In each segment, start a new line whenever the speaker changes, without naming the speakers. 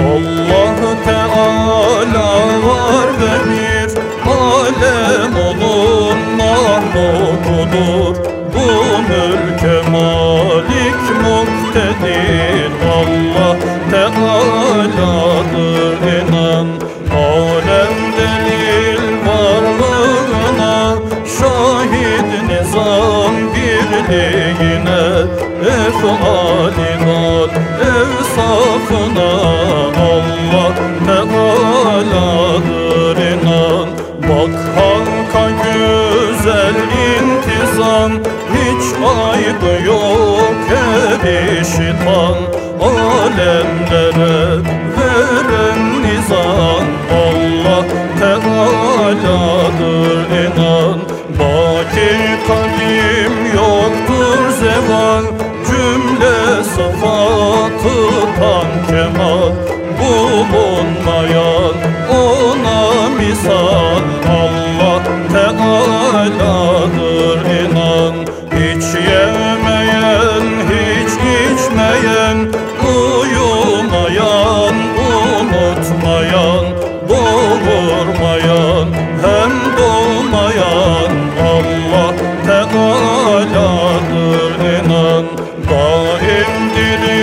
Allah Teala var ve bir alem onun mahlukudur Bu mülke malik muktedir Allah Teala'dır inan. Alem delil varlığına Şahit nizam birliğine Efali Bak halka güzel intizam Hiç aydı yok ebişitan Alemlere veren nizam Allah Teala'dır inan. Baki kadim yoktur zeval Cümle sıfatı tam kemal. Bulunmayan unutmayan Boğurmayan, hem doğmayan Allah Teala'dır inan. Daim diri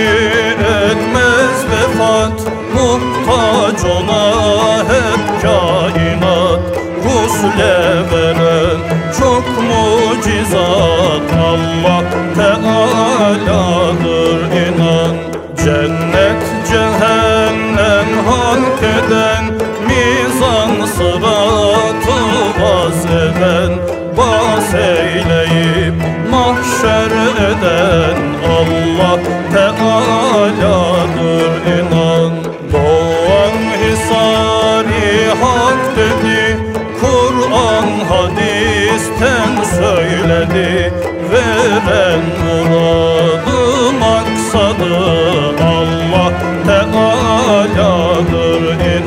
etmez vefat Muhtaç ona hep kainat. Husle veren çok mucizat Allah Teala'dır inan. Cennet ihlas eyleyip mahşer eden Allah Teala'dır inan. Doğan hisari hak dedi Kur'an hadisten söyledi. Veren muradı maksadı Allah Teala'dır inan